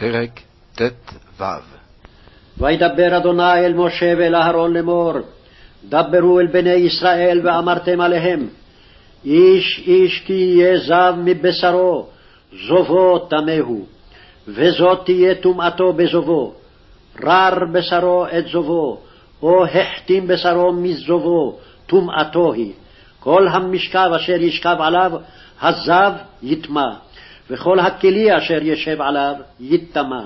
פרק ט"ו וידבר אדוני אל משה ואל אהרון לאמור, דברו אל בני ישראל ואמרתם עליהם, איש איש כי יהיה זב מבשרו, זובו טמאו, וזאת תהיה טומאתו בזובו, רר בשרו את זובו, או החתים בשרו מזובו, טומאתו היא. כל המשכב אשר ישכב עליו, הזב יטמא. וכל הכלי אשר ישב עליו יטמא.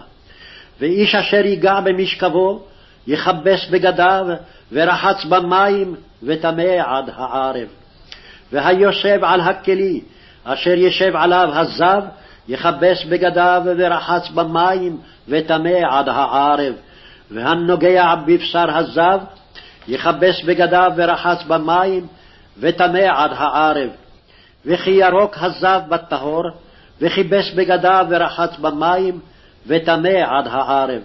ואיש אשר ייגע במשכבו, יכבס בגדיו, ורחץ במים, וטמא עד הערב. והיושב על הכלי, אשר ישב עליו הזב, יכבס בגדיו, ורחץ במים, וטמא עד הערב. והנוגע בבשר הזב, יכבס בגדיו, ורחץ במים, וטמא עד הערב. וכי ירוק הזב בטהור, וכיבס בגדיו ורחץ במים, וטמא עד הערב.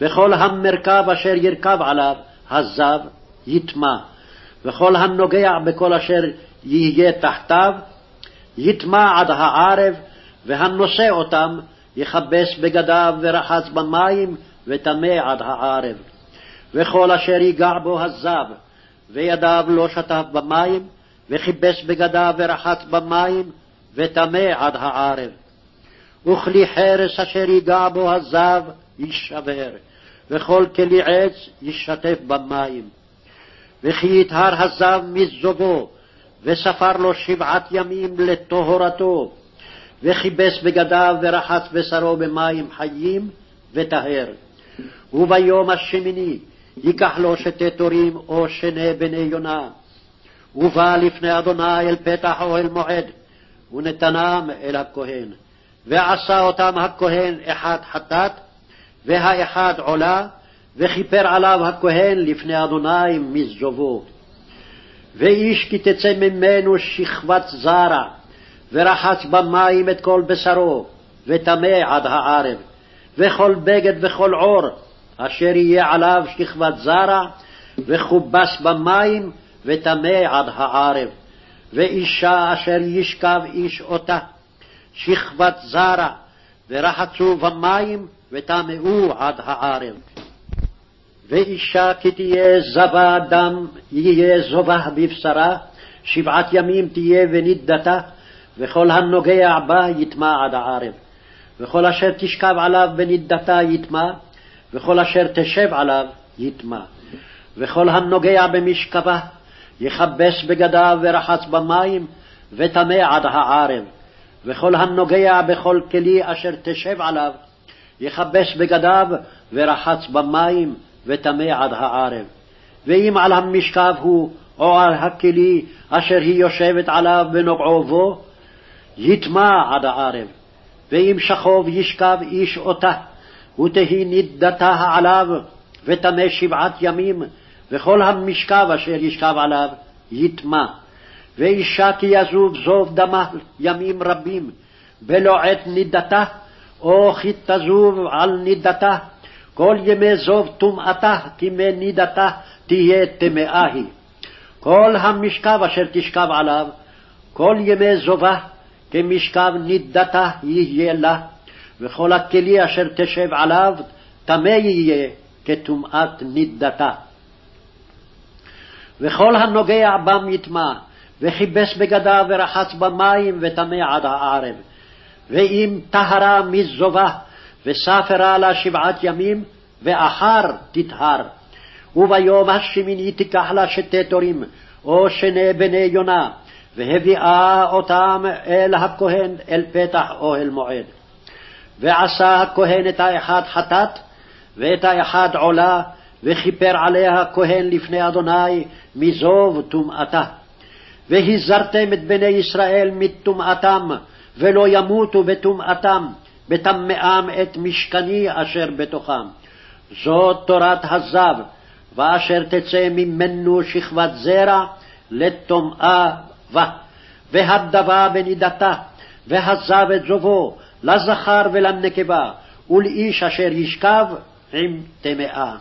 וכל המרכב אשר ירכב עליו, הזב, יטמא, וכל הנוגע בכל אשר יהיה תחתיו, יטמא עד הערב, והנושא אותם, יכבס בגדיו ורחץ במים, וטמא עד הערב. וכל אשר ייגע בו הזב, וידיו לא שטף במים, וכיבס בגדיו ורחץ במים, וטמא עד הערב. וכלי חרס אשר ייגע בו הזב יישבר, וכל כלי עץ יישטף במים. וכי יטהר הזב מזובו, וספר לו שבעת ימים לטהרתו, וכיבס בגדיו ורחץ בשרו במים חיים, וטהר. וביום השמיני ייקח לו שתי תורים או שני בני יונה, ובא לפני אדוני אל פתח אוהל מועד, ונתנם אל הכהן. ועשה אותם הכהן אחד חטאת, והאחד עולה, וכיפר עליו הכהן לפני אדוני מזובו. ואיש כי תצא ממנו שכבת זרע, ורחץ במים את כל בשרו, וטמא עד הערב. וכל בגד וכל עור, אשר יהיה עליו שכבת זרע, וכובס במים, וטמא עד הערב. ואישה אשר ישכב איש אותה, שכבת זרע, ורחצו במים, וטמאו עד הערב. ואישה כי תהיה זבה דם, יהיה זובה בבשרה, שבעת ימים תהיה ונידתה, וכל הנוגע בה יטמע עד הערב. וכל אשר תשכב עליו בנידתה יטמע, וכל אשר תשב עליו יטמע. וכל הנוגע במשכבה יכבס בגדיו ורחץ במים, וטמא עד הערב. וכל הנוגע בכל כלי אשר תשב עליו, יכבס בגדיו ורחץ במים, וטמא עד הערב. ואם על המשכב הוא, או על הכלי אשר היא יושבת עליו בנוגעו בו, יטמע עד הערב. ואם שכוב ישכב איש אותה, ותהי נידתה עליו, וטמא שבעת ימים, וכל המשכב אשר ישכב עליו יטמע. ואישה כי יזוב זוב דמה ימים רבים, בלא עת נידתה, או כי תזוב על נידתה, כל ימי זוב טומאתה, כימי נידתה תהיה טמאה היא. כל המשכב אשר תשכב עליו, כל ימי זובה, כמשכב נידתה יהיה לה, וכל הכלי אשר תשב עליו, טמא יהיה כטומאת נידתה. וכל הנוגע בם יטמע, וכיבס בגדיו ורחץ במים, וטמא עד הערב. ואם טהרה מזובה, וספרה לה שבעת ימים, ואחר תטהר. וביום השמיני תיקח לה שתי תורים, או שני בני יונה, והביאה אותם אל הכהן, אל פתח אוהל מועד. ועשה הכהן את האחד חטאת, ואת האחד עולה, וכיפר עליה הכהן לפני אדוני מזוב טומאתה. והזרתם את בני ישראל מטומאתם, ולא ימותו בטומאתם, בטמאם את משכני אשר בתוכם. זאת תורת הזב, ואשר תצא ממנו שכבת זרע, לטומאה בה. והדבה בנידתה, והזב את זובו, לזכר ולנקבה, ולאיש אשר ישכב עם טמאה.